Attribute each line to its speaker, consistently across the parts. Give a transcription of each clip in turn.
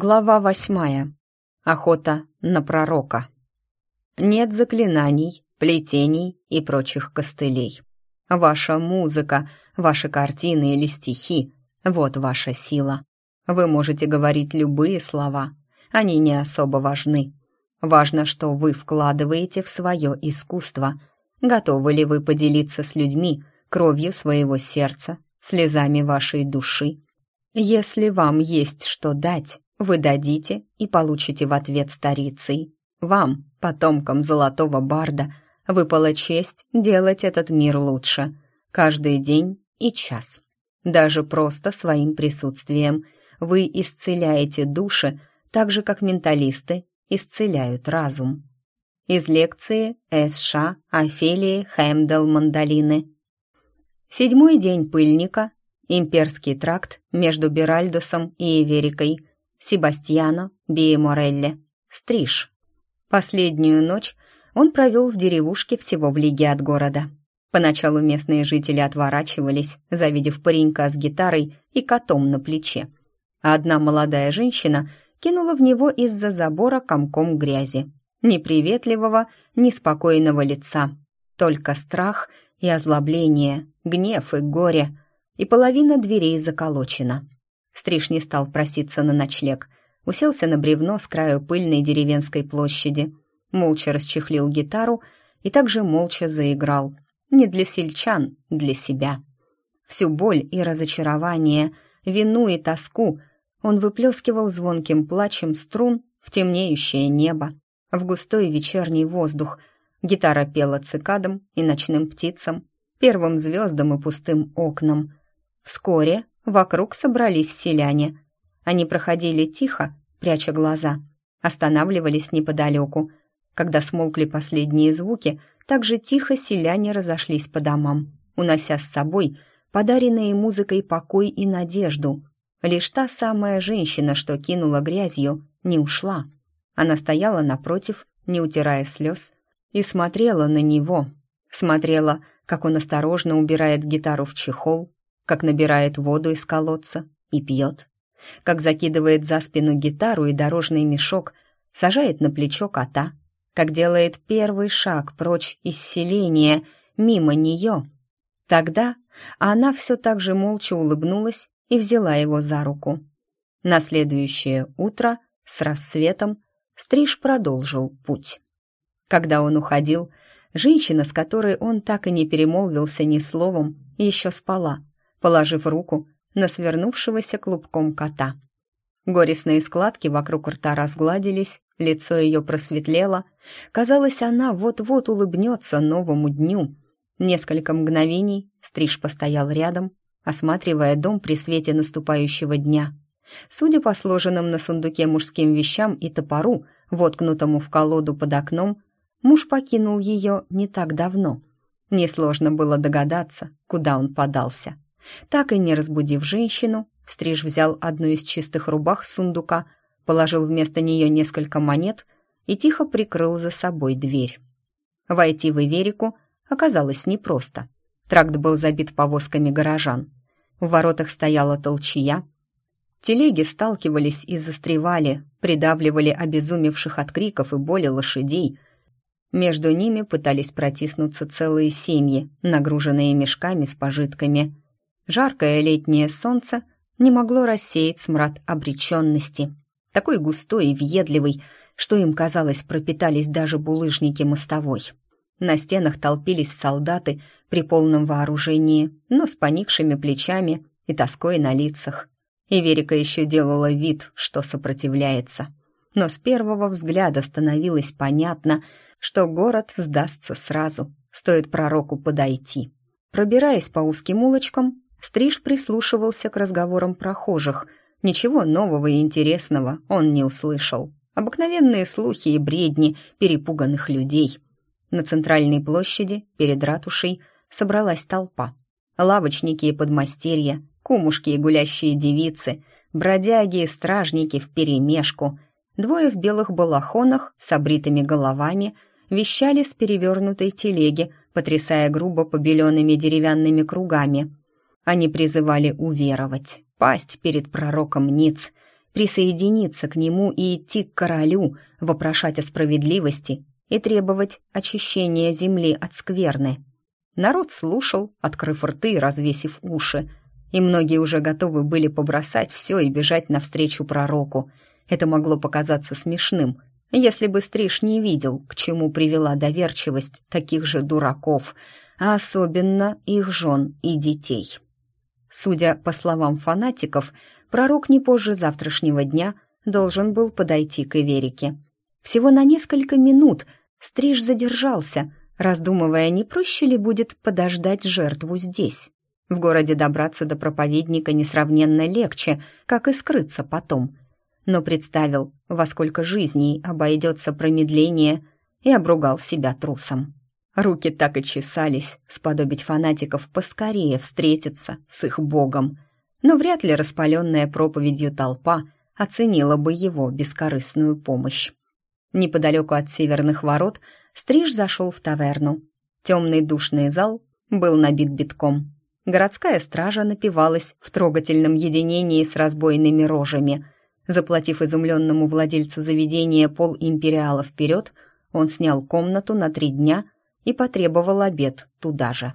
Speaker 1: Глава восьмая. Охота на пророка. Нет заклинаний, плетений и прочих костылей. Ваша музыка, ваши картины или стихи — вот ваша сила. Вы можете говорить любые слова, они не особо важны. Важно, что вы вкладываете в свое искусство. Готовы ли вы поделиться с людьми кровью своего сердца, слезами вашей души? Если вам есть что дать, вы дадите и получите в ответ старицей. Вам, потомкам золотого барда, выпала честь делать этот мир лучше. Каждый день и час. Даже просто своим присутствием вы исцеляете души, так же, как менталисты исцеляют разум. Из лекции С.Ш. Офелии Хэмдел Мандалины. Седьмой день пыльника, имперский тракт между Биральдусом и Эверикой – Себастьяно Биеморелле, Стриж. Последнюю ночь он провел в деревушке всего в лиге от города. Поначалу местные жители отворачивались, завидев паренька с гитарой и котом на плече. А одна молодая женщина кинула в него из-за забора комком грязи. Неприветливого, неспокойного лица. Только страх и озлобление, гнев и горе. И половина дверей заколочена. Стриж не стал проситься на ночлег. Уселся на бревно с краю пыльной деревенской площади. Молча расчехлил гитару и также молча заиграл. Не для сельчан, для себя. Всю боль и разочарование, вину и тоску он выплескивал звонким плачем струн в темнеющее небо, в густой вечерний воздух. Гитара пела цикадам и ночным птицам, первым звездам и пустым окнам. Вскоре Вокруг собрались селяне. Они проходили тихо, пряча глаза, останавливались неподалеку. Когда смолкли последние звуки, так же тихо селяне разошлись по домам, унося с собой подаренные музыкой покой и надежду. Лишь та самая женщина, что кинула грязью, не ушла. Она стояла напротив, не утирая слез, и смотрела на него. Смотрела, как он осторожно убирает гитару в чехол, как набирает воду из колодца и пьет, как закидывает за спину гитару и дорожный мешок, сажает на плечо кота, как делает первый шаг прочь из селения, мимо нее. Тогда она все так же молча улыбнулась и взяла его за руку. На следующее утро с рассветом Стриж продолжил путь. Когда он уходил, женщина, с которой он так и не перемолвился ни словом, еще спала, положив руку на свернувшегося клубком кота. Горестные складки вокруг рта разгладились, лицо ее просветлело. Казалось, она вот-вот улыбнется новому дню. Несколько мгновений Стриж постоял рядом, осматривая дом при свете наступающего дня. Судя по сложенным на сундуке мужским вещам и топору, воткнутому в колоду под окном, муж покинул ее не так давно. Несложно было догадаться, куда он подался. Так и не разбудив женщину, Стриж взял одну из чистых рубах с сундука, положил вместо нее несколько монет и тихо прикрыл за собой дверь. Войти в Иверику оказалось непросто. Тракт был забит повозками горожан. В воротах стояла толчья. Телеги сталкивались и застревали, придавливали обезумевших от криков и боли лошадей. Между ними пытались протиснуться целые семьи, нагруженные мешками с пожитками – Жаркое летнее солнце не могло рассеять смрад обреченности, такой густой и въедливый, что им, казалось, пропитались даже булыжники мостовой. На стенах толпились солдаты при полном вооружении, но с поникшими плечами и тоской на лицах. И Верика еще делала вид, что сопротивляется. Но с первого взгляда становилось понятно, что город сдастся сразу, стоит пророку подойти. Пробираясь по узким улочкам, Стриж прислушивался к разговорам прохожих. Ничего нового и интересного он не услышал. Обыкновенные слухи и бредни перепуганных людей. На центральной площади, перед ратушей, собралась толпа. Лавочники и подмастерья, кумушки и гулящие девицы, бродяги и стражники вперемешку. Двое в белых балахонах с обритыми головами вещали с перевернутой телеги, потрясая грубо побеленными деревянными кругами – они призывали уверовать, пасть перед пророком Ниц, присоединиться к нему и идти к королю, вопрошать о справедливости и требовать очищения земли от скверны. Народ слушал, открыв рты и развесив уши, и многие уже готовы были побросать все и бежать навстречу пророку. Это могло показаться смешным, если бы Стриж не видел, к чему привела доверчивость таких же дураков, а особенно их жен и детей. Судя по словам фанатиков, пророк не позже завтрашнего дня должен был подойти к Иверике. Всего на несколько минут Стриж задержался, раздумывая, не проще ли будет подождать жертву здесь. В городе добраться до проповедника несравненно легче, как и скрыться потом. Но представил, во сколько жизней обойдется промедление, и обругал себя трусом. Руки так и чесались сподобить фанатиков поскорее встретиться с их богом. Но вряд ли распаленная проповедью толпа оценила бы его бескорыстную помощь. Неподалеку от северных ворот Стриж зашел в таверну. Темный душный зал был набит битком. Городская стража напивалась в трогательном единении с разбойными рожами. Заплатив изумленному владельцу заведения пол империала вперед, он снял комнату на три дня и потребовал обед туда же.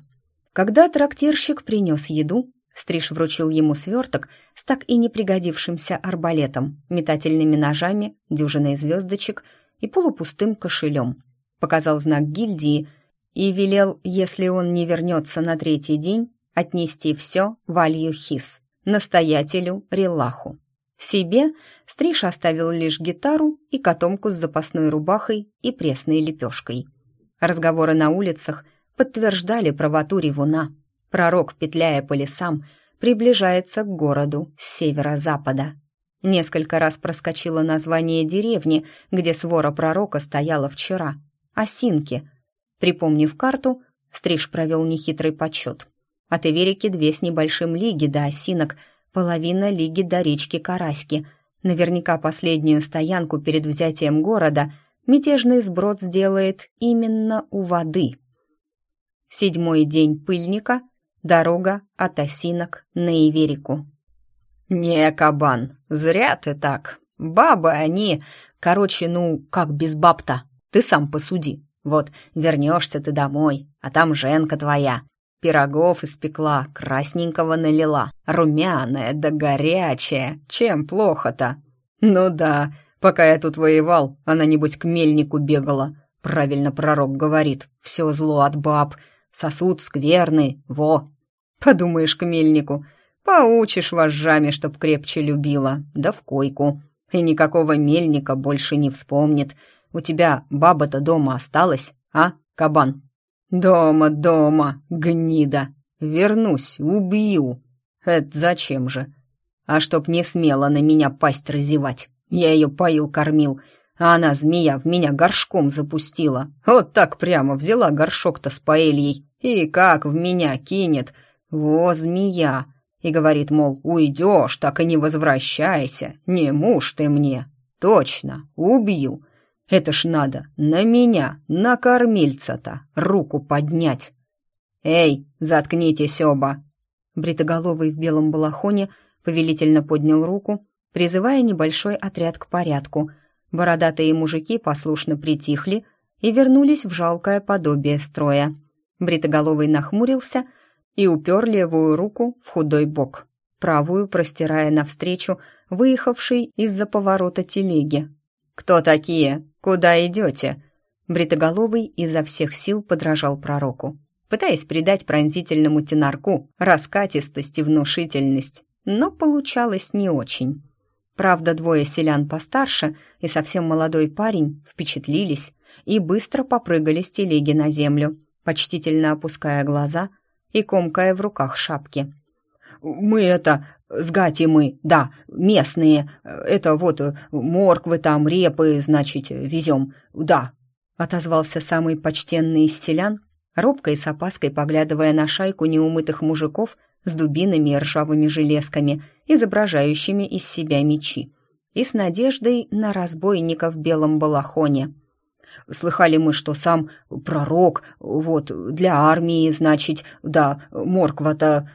Speaker 1: Когда трактирщик принес еду, Стриж вручил ему сверток с так и не пригодившимся арбалетом, метательными ножами, дюжиной звездочек и полупустым кошелем. Показал знак гильдии и велел, если он не вернется на третий день, отнести все в Алью-Хис, настоятелю Релаху. Себе Стриж оставил лишь гитару и котомку с запасной рубахой и пресной лепешкой. Разговоры на улицах подтверждали правоту ревуна. Пророк, петляя по лесам, приближается к городу с северо-запада. Несколько раз проскочило название деревни, где свора пророка стояла вчера. Осинки. Припомнив карту, Стриж провел нехитрый подсчет. От Иверики две с небольшим лиги до Осинок, половина лиги до речки Караськи. Наверняка последнюю стоянку перед взятием города мятежный сброд сделает именно у воды. Седьмой день пыльника — дорога от Осинок на Иверику. «Не, кабан, зря ты так. Бабы они... Короче, ну, как без баб-то? Ты сам посуди. Вот, вернешься ты домой, а там Женка твоя. Пирогов испекла, красненького налила, румяная да горячая. Чем плохо-то? Ну да, пока я тут воевал, она, небось, к мельнику бегала. Правильно пророк говорит, все зло от баб. Сосуд скверный, во. Подумаешь, к мельнику. Поучишь вожжами, чтоб крепче любила, да в койку. И никакого мельника больше не вспомнит. У тебя баба-то дома осталась, а, кабан?» «Дома, дома, гнида! Вернусь, убью!» «Это зачем же?» «А чтоб не смело на меня пасть разевать. Я ее поил-кормил, а она, змея, в меня горшком запустила. Вот так прямо взяла горшок-то с паэльей и как в меня кинет. Во, змея!» И говорит, мол, уйдешь, так и не возвращайся, не муж ты мне. Точно, убью. Это ж надо на меня, на кормильца-то, руку поднять. «Эй, заткнитесь оба!» Бритоголовый в белом балахоне повелительно поднял руку, призывая небольшой отряд к порядку. Бородатые мужики послушно притихли и вернулись в жалкое подобие строя. Бритоголовый нахмурился и упер левую руку в худой бок, правую простирая навстречу выехавшей из-за поворота телеги. «Кто такие? Куда идете?» Бритоголовый изо всех сил подражал пророку, пытаясь придать пронзительному тенарку раскатистость и внушительность, но получалось не очень. Правда, двое селян постарше и совсем молодой парень впечатлились и быстро попрыгали с телеги на землю, почтительно опуская глаза и комкая в руках шапки. «Мы это, с Гати мы, да, местные. Это вот морквы там, репы, значит, везем, да», — отозвался самый почтенный из селян, робко и с опаской поглядывая на шайку неумытых мужиков с дубинами и ржавыми железками, изображающими из себя мечи, и с надеждой на разбойника в белом балахоне. Слыхали мы, что сам пророк, вот, для армии, значит, да, морква-то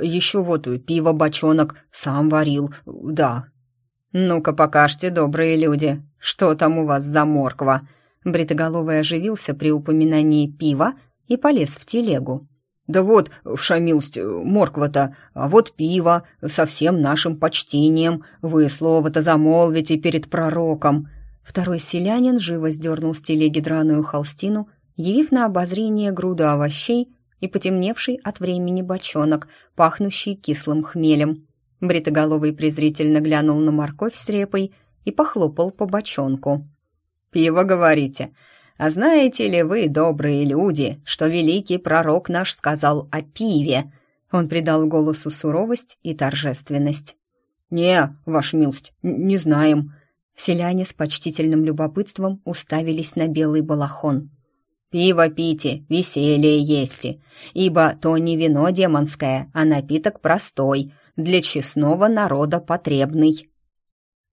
Speaker 1: еще вот пиво бочонок сам варил, да. «Ну-ка покажьте, добрые люди, что там у вас за морква?» Бритоголовый оживился при упоминании пива и полез в телегу. «Да вот, вша милость, морква-то, а вот пиво, со всем нашим почтением. Вы слово-то замолвите перед пророком». Второй селянин живо сдернул с телеги драную холстину, явив на обозрение груду овощей и потемневший от времени бочонок, пахнущий кислым хмелем. Бритоголовый презрительно глянул на морковь с репой и похлопал по бочонку. «Пиво, говорите? А знаете ли вы, добрые люди, что великий пророк наш сказал о пиве?» Он придал голосу суровость и торжественность. «Не, ваш милость, не знаем». Селяне с почтительным любопытством уставились на белый балахон. «Пиво пейте, веселье есте, ибо то не вино демонское, а напиток простой, для честного народа потребный».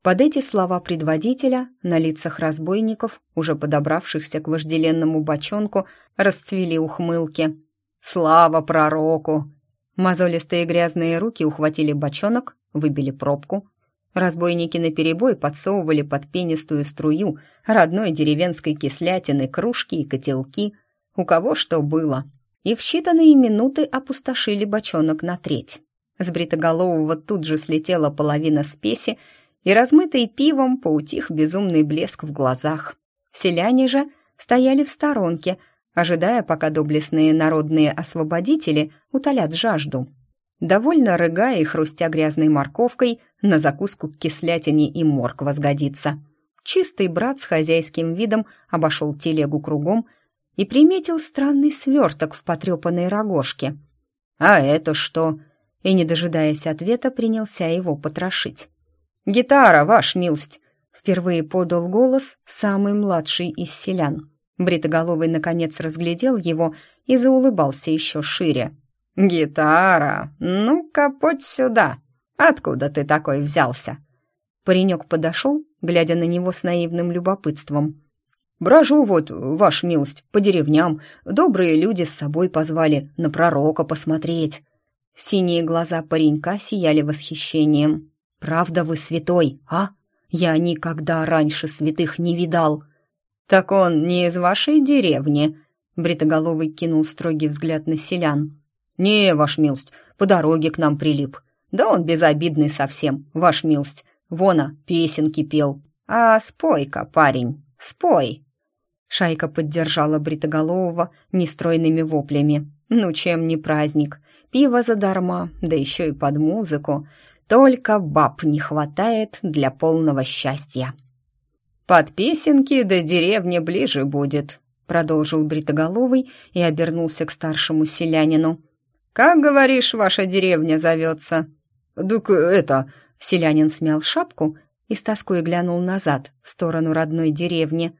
Speaker 1: Под эти слова предводителя на лицах разбойников, уже подобравшихся к вожделенному бочонку, расцвели ухмылки. «Слава пророку!» Мозолистые грязные руки ухватили бочонок, выбили пробку. Разбойники наперебой подсовывали под пенистую струю родной деревенской кислятины кружки и котелки, у кого что было, и в считанные минуты опустошили бочонок на треть. С бритоголового тут же слетела половина спеси, и размытый пивом поутих безумный блеск в глазах. Селяне же стояли в сторонке, ожидая, пока доблестные народные освободители утолят жажду. Довольно рыгая и хрустя грязной морковкой, на закуску к кислятине и морква сгодится. Чистый брат с хозяйским видом обошел телегу кругом и приметил странный сверток в потрепанной рогожке. «А это что?» И, не дожидаясь ответа, принялся его потрошить. «Гитара, ваш милость!» Впервые подал голос самый младший из селян. Бритоголовый, наконец, разглядел его и заулыбался еще шире. «Гитара! Ну-ка, подь сюда! Откуда ты такой взялся?» Паренек подошел, глядя на него с наивным любопытством. «Брожу вот, ваш милость, по деревням. Добрые люди с собой позвали на пророка посмотреть». Синие глаза паренька сияли восхищением. «Правда вы святой, а? Я никогда раньше святых не видал». «Так он не из вашей деревни?» Бритоголовый кинул строгий взгляд на селян. «Не, ваш милость, по дороге к нам прилип. Да он безобидный совсем, ваш милость. Вона, песенки пел. А спой-ка, парень, спой!» Шайка поддержала Бритоголового нестройными воплями. «Ну, чем не праздник? Пиво задарма, да еще и под музыку. Только баб не хватает для полного счастья. «Под песенки до деревни ближе будет», — продолжил Бритоголовый и обернулся к старшему селянину. «Как, говоришь, ваша деревня зовется?» «Так это...» — селянин смял шапку и с тоской глянул назад, в сторону родной деревни.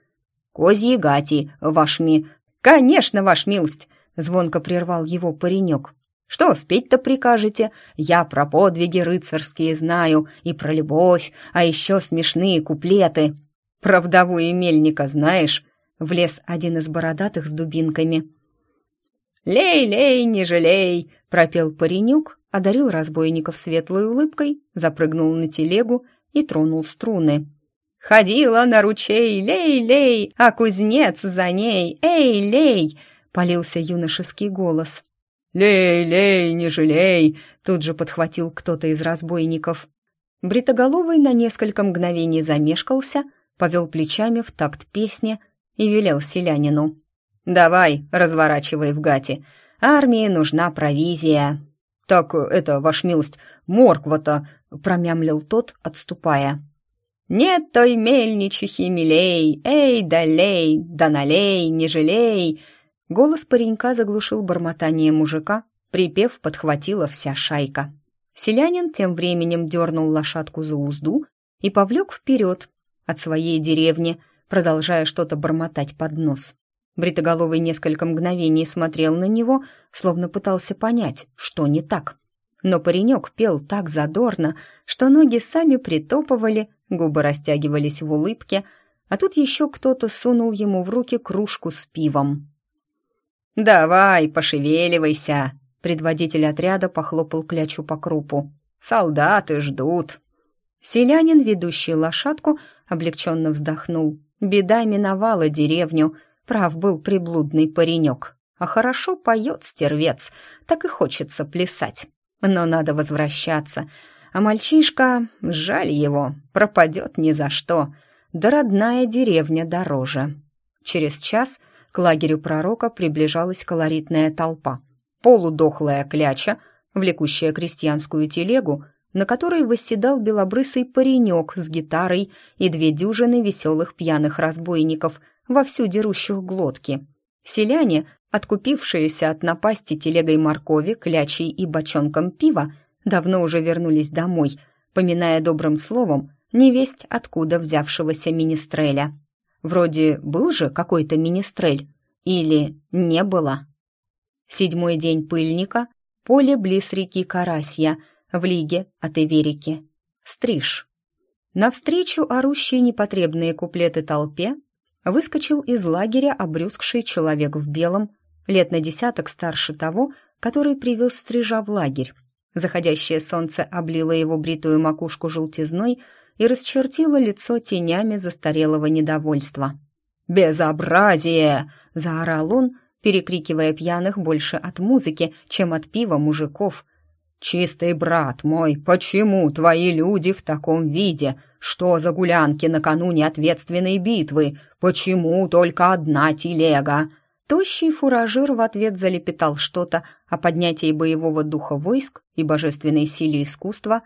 Speaker 1: «Козьи гати, ваш ми...» «Конечно, ваш милость!» — звонко прервал его паренек. Что спеть-то прикажете? Я про подвиги рыцарские знаю и про любовь, а еще смешные куплеты. Про вдову и мельника знаешь?» Влез один из бородатых с дубинками. «Лей, лей, не жалей!» — пропел паренюк, одарил разбойников светлой улыбкой, запрыгнул на телегу и тронул струны. «Ходила на ручей, лей-лей, а кузнец за ней, эй-лей!» — полился юношеский голос. «Лей, лей, не жалей!» — тут же подхватил кто-то из разбойников. Бритоголовый на несколько мгновений замешкался, повел плечами в такт песни и велел селянину. «Давай, разворачивай в гате. Армии нужна провизия». «Так это, ваш милость, морква-то!» — промямлил тот, отступая. «Нет той мельничихи милей, эй, да лей, да налей, не жалей!» Голос паренька заглушил бормотание мужика, припев подхватила вся шайка. Селянин тем временем дернул лошадку за узду и повлек вперед от своей деревни, продолжая что-то бормотать под нос. Бритоголовый несколько мгновений смотрел на него, словно пытался понять, что не так. Но паренек пел так задорно, что ноги сами притопывали, губы растягивались в улыбке, а тут еще кто-то сунул ему в руки кружку с пивом. «Давай, пошевеливайся!» Предводитель отряда похлопал клячу по крупу. «Солдаты ждут!» Селянин, ведущий лошадку, облегченно вздохнул. Беда миновала деревню, прав был приблудный паренек. А хорошо поет стервец, так и хочется плясать. Но надо возвращаться. А мальчишка, жаль его, пропадет ни за что. Да родная деревня дороже. Через час к лагерю пророка приближалась колоритная толпа. Полудохлая кляча, влекущая крестьянскую телегу, на которой восседал белобрысый паренек с гитарой и две дюжины веселых пьяных разбойников, вовсю дерущих глотки. Селяне, откупившиеся от напасти телегой моркови, клячей и бочонком пива, давно уже вернулись домой, поминая добрым словом невесть откуда взявшегося министреля. Вроде был же какой-то министрель, или не было. Седьмой день пыльника, поле близ реки Карасья — в лиге от Эверики. Стриж. Навстречу орущие непотребные куплеты толпе выскочил из лагеря обрюзгший человек в белом, лет на десяток старше того, который привез стрижа в лагерь. Заходящее солнце облило его бритую макушку желтизной и расчертило лицо тенями застарелого недовольства. «Безобразие!» — заорал он, перекрикивая пьяных больше от музыки, чем от пива мужиков, «Чистый брат мой, почему твои люди в таком виде? Что за гулянки накануне ответственной битвы? Почему только одна телега?» Тощий фуражир в ответ залепетал что-то о поднятии боевого духа войск и божественной силе искусства.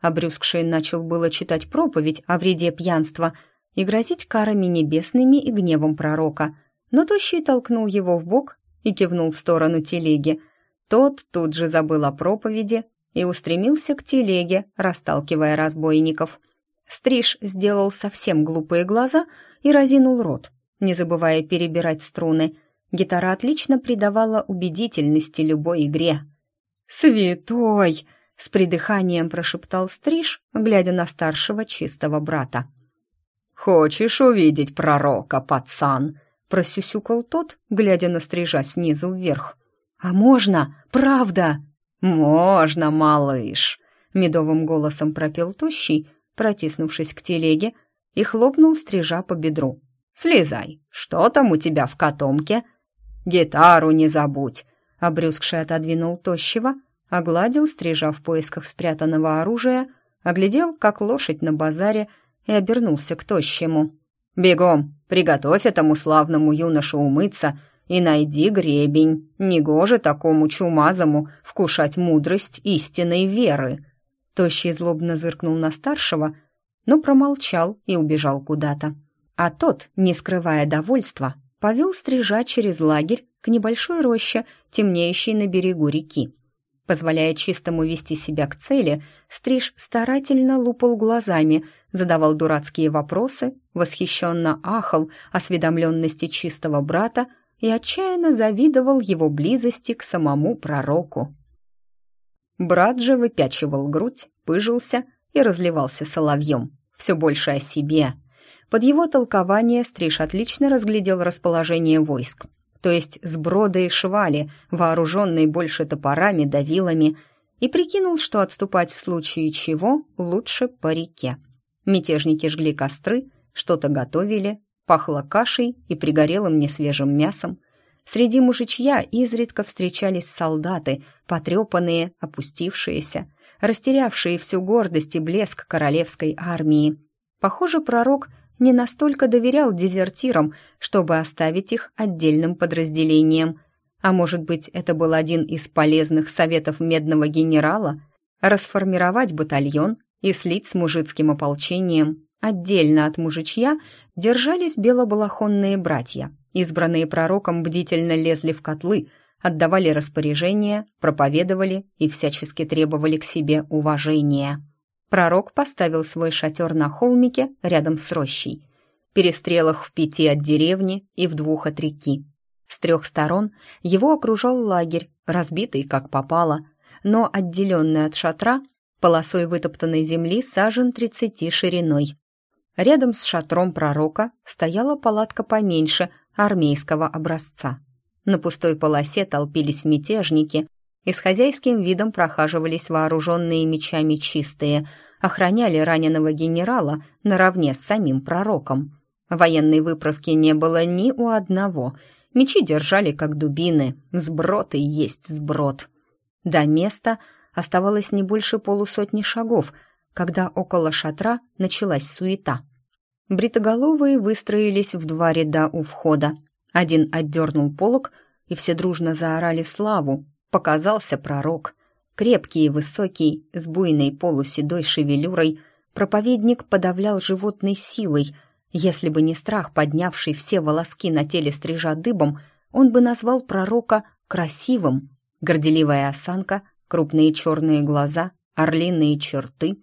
Speaker 1: Обрюзгший начал было читать проповедь о вреде пьянства и грозить карами небесными и гневом пророка, но Тощий толкнул его в бок и кивнул в сторону телеги — тот тут же забыл о проповеди и устремился к телеге, расталкивая разбойников. Стриж сделал совсем глупые глаза и разинул рот, не забывая перебирать струны. Гитара отлично придавала убедительности любой игре. «Святой!» — с придыханием прошептал Стриж, глядя на старшего чистого брата. «Хочешь увидеть пророка, пацан?» — просюсюкал тот, глядя на Стрижа снизу вверх. «А можно? Правда?» «Можно, малыш!» — медовым голосом пропел Тощий, протиснувшись к телеге, и хлопнул стрижа по бедру. «Слезай! Что там у тебя в котомке?» «Гитару не забудь!» — обрюзгший отодвинул Тощего, огладил стрижа в поисках спрятанного оружия, оглядел, как лошадь на базаре, и обернулся к Тощему. «Бегом! Приготовь этому славному юношу умыться!» и найди гребень. Негоже такому чумазому вкушать мудрость истинной веры». Тощий злобно зыркнул на старшего, но промолчал и убежал куда-то. А тот, не скрывая довольства, повел стрижа через лагерь к небольшой роще, темнеющей на берегу реки. Позволяя чистому вести себя к цели, стриж старательно лупал глазами, задавал дурацкие вопросы, восхищенно ахал осведомленности чистого брата, и отчаянно завидовал его близости к самому пророку. Брат же выпячивал грудь, пыжился и разливался соловьем, все больше о себе. Под его толкование Стриж отлично разглядел расположение войск, то есть сброда и швали, вооруженные больше топорами да вилами, и прикинул, что отступать в случае чего лучше по реке. Мятежники жгли костры, что-то готовили, Пахло кашей и пригорелым несвежим мясом. Среди мужичья изредка встречались солдаты, потрепанные, опустившиеся, растерявшие всю гордость и блеск королевской армии. Похоже, пророк не настолько доверял дезертирам, чтобы оставить их отдельным подразделением. А может быть, это был один из полезных советов медного генерала — расформировать батальон и слить с мужицким ополчением Отдельно от мужичья держались белобалахонные братья. Избранные пророком бдительно лезли в котлы, отдавали распоряжения, проповедовали и всячески требовали к себе уважения. Пророк поставил свой шатер на холмике рядом с рощей, перестрелах в пяти от деревни и в двух от реки. С трех сторон его окружал лагерь, разбитый как попало, но отделенный от шатра полосой вытоптанной земли сажен тридцати шириной. Рядом с шатром пророка стояла палатка поменьше, армейского образца. На пустой полосе толпились мятежники и с хозяйским видом прохаживались вооруженные мечами чистые, охраняли раненого генерала наравне с самим пророком. Военной выправки не было ни у одного. Мечи держали как дубины. Сброд и есть сброд. До места оставалось не больше полусотни шагов, когда около шатра началась суета. Бритоголовые выстроились в два ряда у входа. Один отдернул полог, и все дружно заорали славу. Показался пророк. Крепкий и высокий, с буйной полуседой шевелюрой, проповедник подавлял животной силой — если бы не страх, поднявший все волоски на теле стрижа дыбом, он бы назвал пророка красивым. Горделивая осанка, крупные черные глаза, орлиные черты.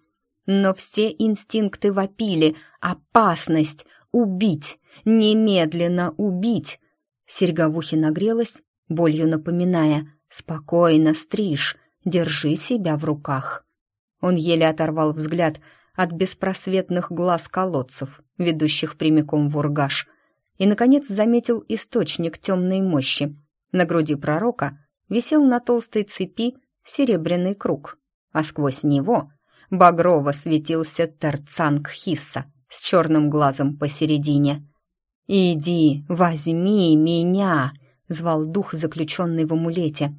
Speaker 1: Но все инстинкты вопили «Опасность! Убить! Немедленно убить!» Ухе нагрелась, болью напоминая «Спокойно, стриж, держи себя в руках». Он еле оторвал взгляд от беспросветных глаз колодцев, ведущих прямиком в Ургаш, и, наконец, заметил источник темной мощи. На груди пророка висел на толстой цепи серебряный круг, а сквозь него багрово светился Терцанг Хисса с черным глазом посередине. «Иди, возьми меня!» — звал дух, заключенный в амулете.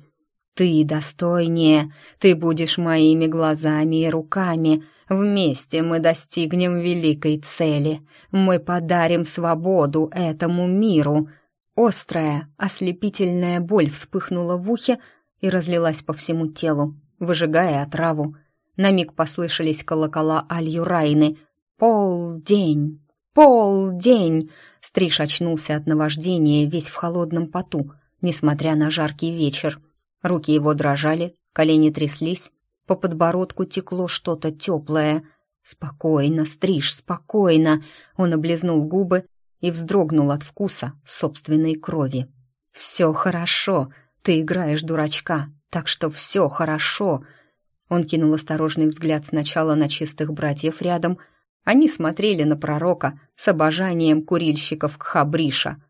Speaker 1: «Ты достойнее, ты будешь моими глазами и руками, Вместе мы достигнем великой цели. Мы подарим свободу этому миру. Острая, ослепительная боль вспыхнула в ухе и разлилась по всему телу, выжигая отраву. На миг послышались колокола Аль-Юрайны. «Полдень! Полдень!» Стриж очнулся от наваждения весь в холодном поту, несмотря на жаркий вечер. Руки его дрожали, колени тряслись, по подбородку текло что-то теплое. «Спокойно, стриж, спокойно!» Он облизнул губы и вздрогнул от вкуса собственной крови. «Все хорошо, ты играешь дурачка, так что все хорошо!» Он кинул осторожный взгляд сначала на чистых братьев рядом. Они смотрели на пророка с обожанием курильщиков Кхабриша,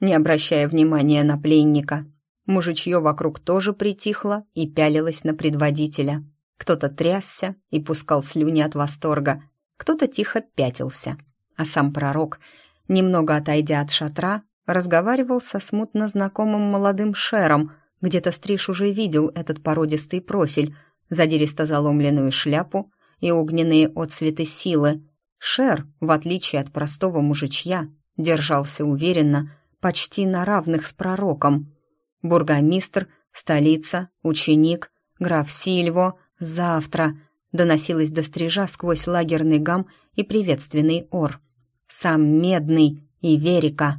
Speaker 1: не обращая внимания на пленника. Мужичье вокруг тоже притихло и пялилось на предводителя. Кто-то трясся и пускал слюни от восторга, кто-то тихо пятился. А сам пророк, немного отойдя от шатра, разговаривал со смутно знакомым молодым шером. Где-то Стриж уже видел этот породистый профиль, задиристо заломленную шляпу и огненные отцветы силы. Шер, в отличие от простого мужичья, держался уверенно, почти на равных с пророком — бургомистр, столица, ученик, граф Сильво, завтра, доносилось до стрижа сквозь лагерный гам и приветственный ор. Сам Медный и Верика.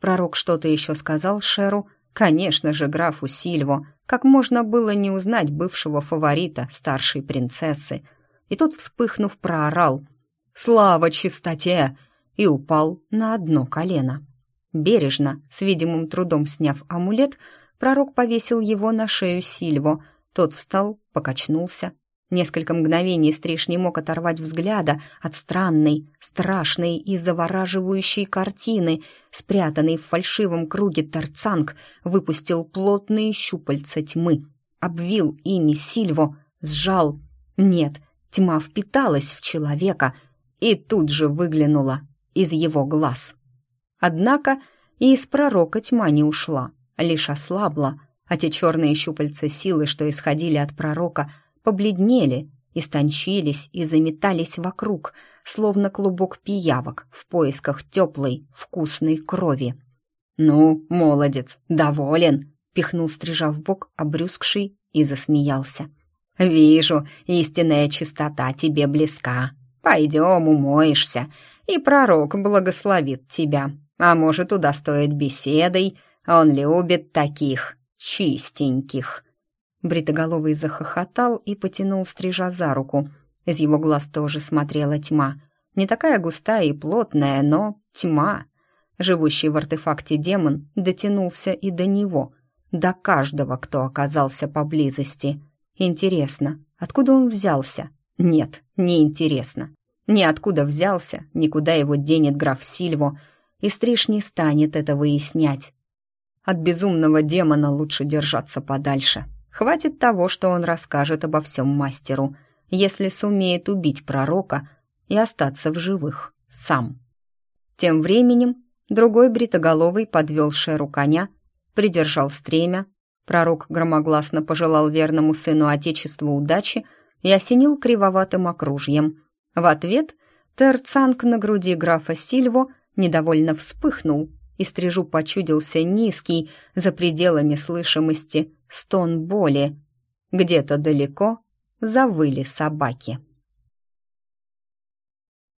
Speaker 1: Пророк что-то еще сказал Шеру, конечно же, графу Сильво, как можно было не узнать бывшего фаворита старшей принцессы. И тот, вспыхнув, проорал «Слава чистоте!» и упал на одно колено. Бережно, с видимым трудом сняв амулет, пророк повесил его на шею Сильво. Тот встал, покачнулся. Несколько мгновений Стриж не мог оторвать взгляда от странной, страшной и завораживающей картины. Спрятанный в фальшивом круге Тарцанг выпустил плотные щупальца тьмы, обвил ими Сильво, сжал. Нет, тьма впиталась в человека и тут же выглянула из его глаз. Однако и из пророка тьма не ушла, лишь ослабла, а те черные щупальца силы, что исходили от пророка, побледнели, истончились и заметались вокруг, словно клубок пиявок в поисках теплой, вкусной крови. «Ну, молодец, доволен!» — пихнул стрижа в бок, обрюзгший, и засмеялся. «Вижу, истинная чистота тебе близка. Пойдем, умоешься, и пророк благословит тебя. А может, удостоит беседой. Он любит таких чистеньких». Бритоголовый захохотал и потянул стрижа за руку. Из его глаз тоже смотрела тьма. Не такая густая и плотная, но тьма. Живущий в артефакте демон дотянулся и до него, до каждого, кто оказался поблизости. Интересно, откуда он взялся? Нет, не интересно. Ни откуда взялся, никуда его денет граф Сильво — и Стриж не станет это выяснять. От безумного демона лучше держаться подальше. Хватит того, что он расскажет обо всем мастеру. если сумеет убить пророка и остаться в живых сам. Тем временем другой бритоголовый подвел шеру коня, придержал стремя, пророк громогласно пожелал верному сыну Отечеству удачи и осенил кривоватым окружьем. В ответ терцанг на груди графа Сильво недовольно вспыхнул, и стрижу почудился низкий, за пределами слышимости, стон боли. Где-то далеко завыли собаки.